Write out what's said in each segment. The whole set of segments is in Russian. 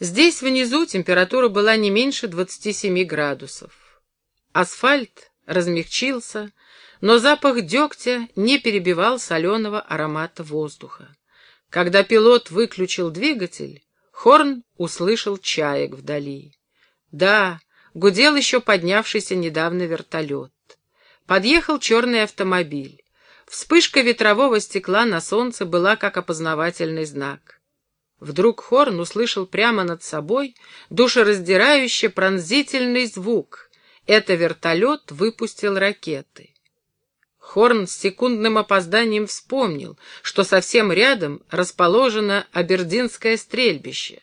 Здесь внизу температура была не меньше 27 градусов. Асфальт размягчился, но запах дегтя не перебивал соленого аромата воздуха. Когда пилот выключил двигатель, Хорн услышал чаек вдали. Да, гудел еще поднявшийся недавно вертолет. Подъехал черный автомобиль. Вспышка ветрового стекла на солнце была как опознавательный знак. Вдруг Хорн услышал прямо над собой душераздирающий пронзительный звук. Это вертолет выпустил ракеты. Хорн с секундным опозданием вспомнил, что совсем рядом расположено Абердинское стрельбище.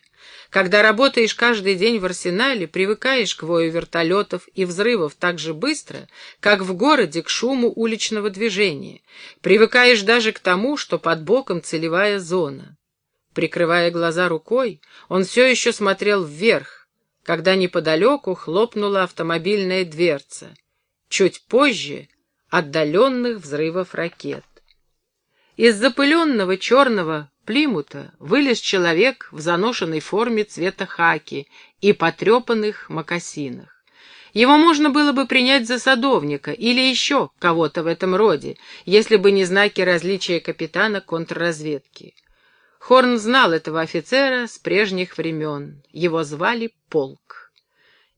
Когда работаешь каждый день в арсенале, привыкаешь к вою вертолетов и взрывов так же быстро, как в городе к шуму уличного движения. Привыкаешь даже к тому, что под боком целевая зона. Прикрывая глаза рукой, он все еще смотрел вверх, когда неподалеку хлопнула автомобильная дверца. Чуть позже отдаленных взрывов ракет. Из запыленного черного Плимута вылез человек в заношенной форме цвета хаки и потрепанных мокасинах. Его можно было бы принять за садовника или еще кого-то в этом роде, если бы не знаки различия капитана контрразведки. Хорн знал этого офицера с прежних времен. Его звали Полк.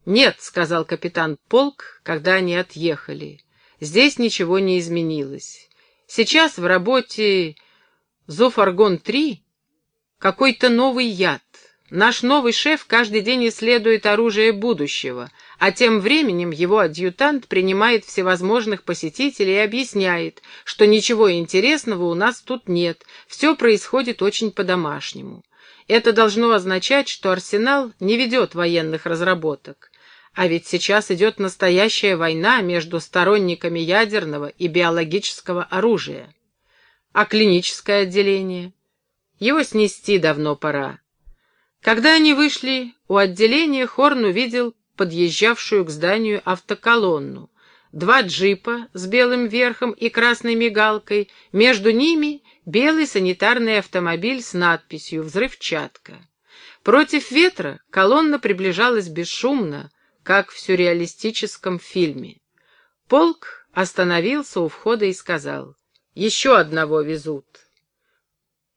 «Нет», — сказал капитан Полк, когда они отъехали, — «здесь ничего не изменилось. Сейчас в работе Зофаргон-3 какой-то новый яд. Наш новый шеф каждый день исследует оружие будущего, а тем временем его адъютант принимает всевозможных посетителей и объясняет, что ничего интересного у нас тут нет, все происходит очень по-домашнему. Это должно означать, что Арсенал не ведет военных разработок. А ведь сейчас идет настоящая война между сторонниками ядерного и биологического оружия. А клиническое отделение? Его снести давно пора. Когда они вышли, у отделения Хорн увидел подъезжавшую к зданию автоколонну. Два джипа с белым верхом и красной мигалкой, между ними белый санитарный автомобиль с надписью «Взрывчатка». Против ветра колонна приближалась бесшумно, как в сюрреалистическом фильме. Полк остановился у входа и сказал еще одного везут.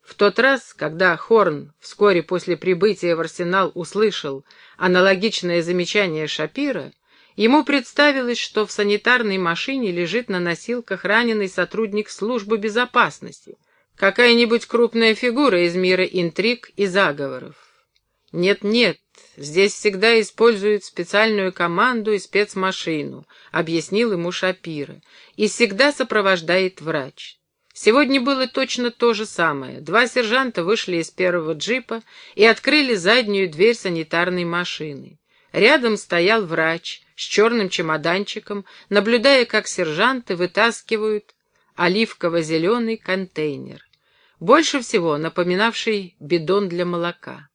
В тот раз, когда Хорн вскоре после прибытия в арсенал услышал аналогичное замечание Шапира, ему представилось, что в санитарной машине лежит на носилках раненый сотрудник службы безопасности, какая-нибудь крупная фигура из мира интриг и заговоров. Нет-нет, здесь всегда используют специальную команду и спецмашину, объяснил ему Шапира, и всегда сопровождает врач. Сегодня было точно то же самое. Два сержанта вышли из первого джипа и открыли заднюю дверь санитарной машины. Рядом стоял врач с черным чемоданчиком, наблюдая, как сержанты вытаскивают оливково-зеленый контейнер, больше всего напоминавший бидон для молока.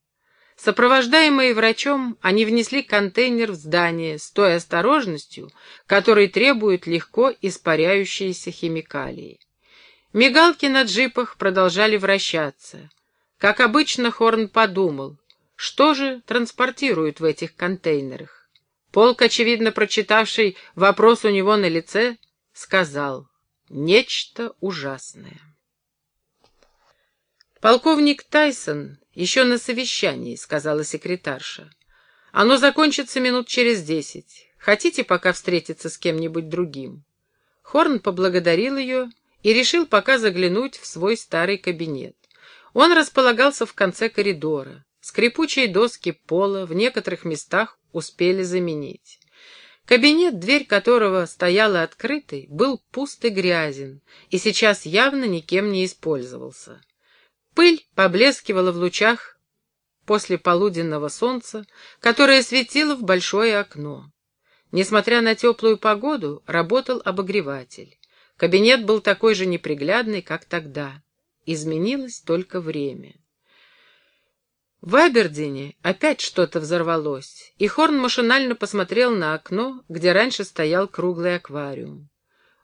Сопровождаемые врачом, они внесли контейнер в здание с той осторожностью, которой требуют легко испаряющиеся химикалии. Мигалки на джипах продолжали вращаться. Как обычно, Хорн подумал, что же транспортируют в этих контейнерах. Полк, очевидно прочитавший вопрос у него на лице, сказал «Нечто ужасное». Полковник Тайсон еще на совещании, сказала секретарша. Оно закончится минут через десять. Хотите пока встретиться с кем-нибудь другим? Хорн поблагодарил ее и решил пока заглянуть в свой старый кабинет. Он располагался в конце коридора. Скрипучие доски пола в некоторых местах успели заменить. Кабинет, дверь которого стояла открытой, был пуст и грязен, и сейчас явно никем не использовался. Пыль поблескивала в лучах после полуденного солнца, которое светило в большое окно. Несмотря на теплую погоду, работал обогреватель. Кабинет был такой же неприглядный, как тогда. Изменилось только время. В Абердине опять что-то взорвалось, и Хорн машинально посмотрел на окно, где раньше стоял круглый аквариум.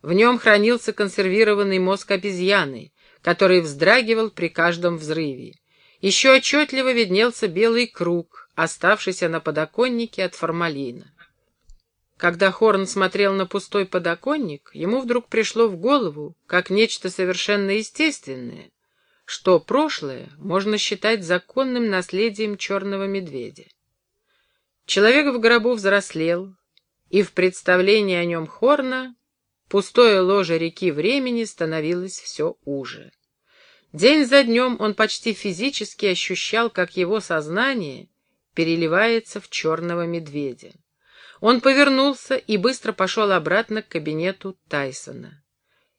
В нем хранился консервированный мозг обезьяны, который вздрагивал при каждом взрыве. Еще отчетливо виднелся белый круг, оставшийся на подоконнике от формалина. Когда Хорн смотрел на пустой подоконник, ему вдруг пришло в голову, как нечто совершенно естественное, что прошлое можно считать законным наследием черного медведя. Человек в гробу взрослел, и в представлении о нем Хорна пустое ложе реки времени становилось все уже. День за днем он почти физически ощущал, как его сознание переливается в черного медведя. Он повернулся и быстро пошел обратно к кабинету Тайсона.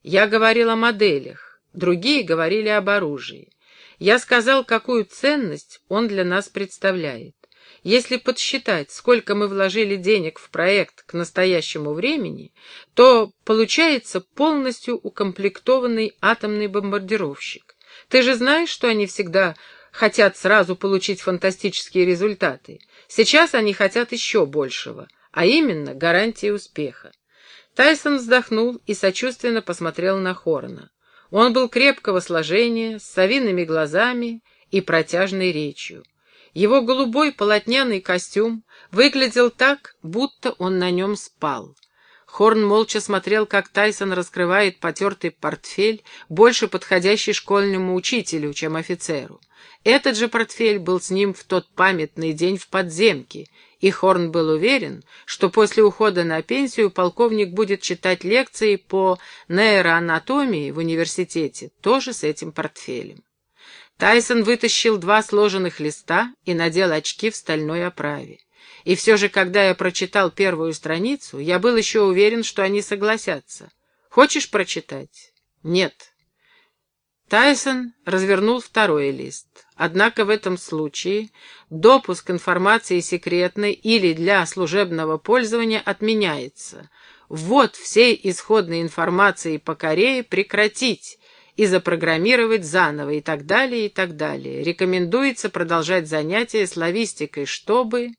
Я говорил о моделях, другие говорили об оружии. Я сказал, какую ценность он для нас представляет. Если подсчитать, сколько мы вложили денег в проект к настоящему времени, то получается полностью укомплектованный атомный бомбардировщик. Ты же знаешь, что они всегда хотят сразу получить фантастические результаты. Сейчас они хотят еще большего, а именно гарантии успеха. Тайсон вздохнул и сочувственно посмотрел на Хорна. Он был крепкого сложения, с совиными глазами и протяжной речью. Его голубой полотняный костюм выглядел так, будто он на нем спал. Хорн молча смотрел, как Тайсон раскрывает потертый портфель, больше подходящий школьному учителю, чем офицеру. Этот же портфель был с ним в тот памятный день в подземке, и Хорн был уверен, что после ухода на пенсию полковник будет читать лекции по нейроанатомии в университете, тоже с этим портфелем. Тайсон вытащил два сложенных листа и надел очки в стальной оправе. И все же, когда я прочитал первую страницу, я был еще уверен, что они согласятся. Хочешь прочитать? Нет. Тайсон развернул второй лист. Однако в этом случае допуск информации секретной или для служебного пользования отменяется. Вот всей исходной информации по Корее прекратить и запрограммировать заново и так далее, и так далее. Рекомендуется продолжать занятия славистикой, чтобы...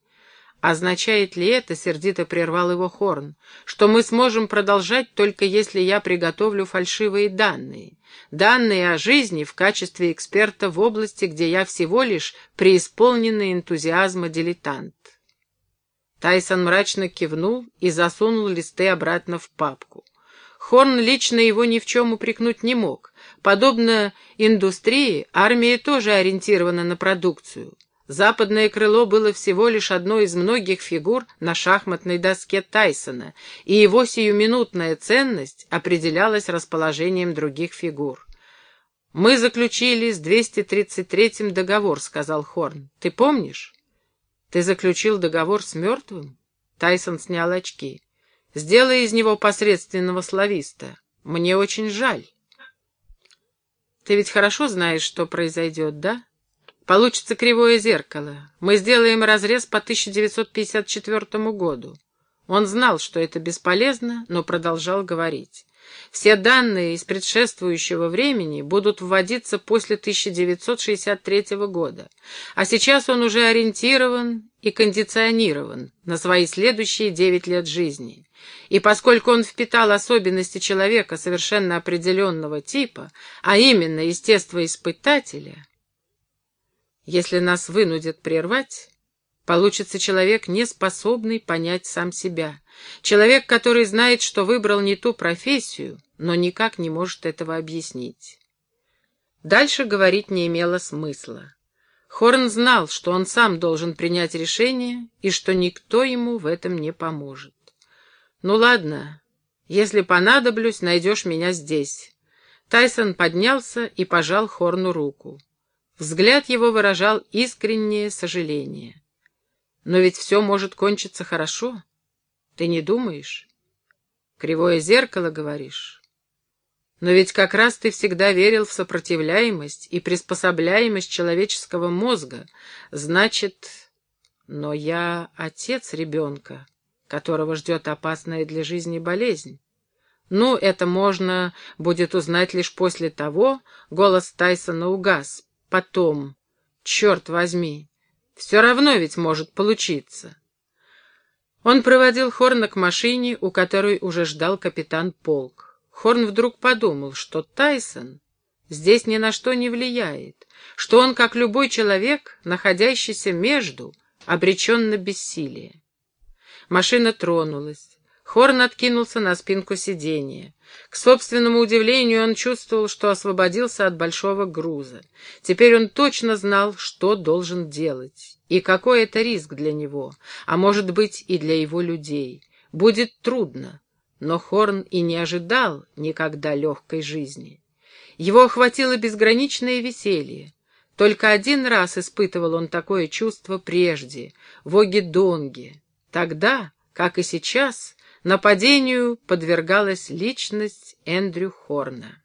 Означает ли это, сердито прервал его Хорн, что мы сможем продолжать только если я приготовлю фальшивые данные? Данные о жизни в качестве эксперта в области, где я всего лишь преисполненный энтузиазма дилетант. Тайсон мрачно кивнул и засунул листы обратно в папку. Хорн лично его ни в чем упрекнуть не мог. Подобно индустрии, армия тоже ориентирована на продукцию. Западное крыло было всего лишь одной из многих фигур на шахматной доске Тайсона, и его сиюминутная ценность определялась расположением других фигур. «Мы заключили с 233-м договор», — сказал Хорн. «Ты помнишь?» «Ты заключил договор с мертвым?» Тайсон снял очки. Сделай из него посредственного слависта. Мне очень жаль. Ты ведь хорошо знаешь, что произойдет, да? Получится кривое зеркало. Мы сделаем разрез по 1954 году. Он знал, что это бесполезно, но продолжал говорить. Все данные из предшествующего времени будут вводиться после 1963 года, а сейчас он уже ориентирован и кондиционирован на свои следующие девять лет жизни. И поскольку он впитал особенности человека совершенно определенного типа, а именно естествоиспытателя, если нас вынудят прервать, получится человек, не способный понять сам себя, человек, который знает, что выбрал не ту профессию, но никак не может этого объяснить. Дальше говорить не имело смысла. Хорн знал, что он сам должен принять решение и что никто ему в этом не поможет. «Ну ладно, если понадоблюсь, найдешь меня здесь». Тайсон поднялся и пожал Хорну руку. Взгляд его выражал искреннее сожаление. «Но ведь все может кончиться хорошо. Ты не думаешь? Кривое зеркало, говоришь? Но ведь как раз ты всегда верил в сопротивляемость и приспособляемость человеческого мозга. Значит, но я отец ребенка которого ждет опасная для жизни болезнь. Ну, это можно будет узнать лишь после того, голос Тайсона угас. Потом, черт возьми, все равно ведь может получиться. Он проводил Хорна к машине, у которой уже ждал капитан Полк. Хорн вдруг подумал, что Тайсон здесь ни на что не влияет, что он, как любой человек, находящийся между, обречен на бессилие. Машина тронулась. Хорн откинулся на спинку сиденья. К собственному удивлению он чувствовал, что освободился от большого груза. Теперь он точно знал, что должен делать, и какой это риск для него, а может быть и для его людей. Будет трудно, но Хорн и не ожидал никогда легкой жизни. Его охватило безграничное веселье. Только один раз испытывал он такое чувство прежде, в Огедонге. Тогда, как и сейчас, нападению подвергалась личность Эндрю Хорна.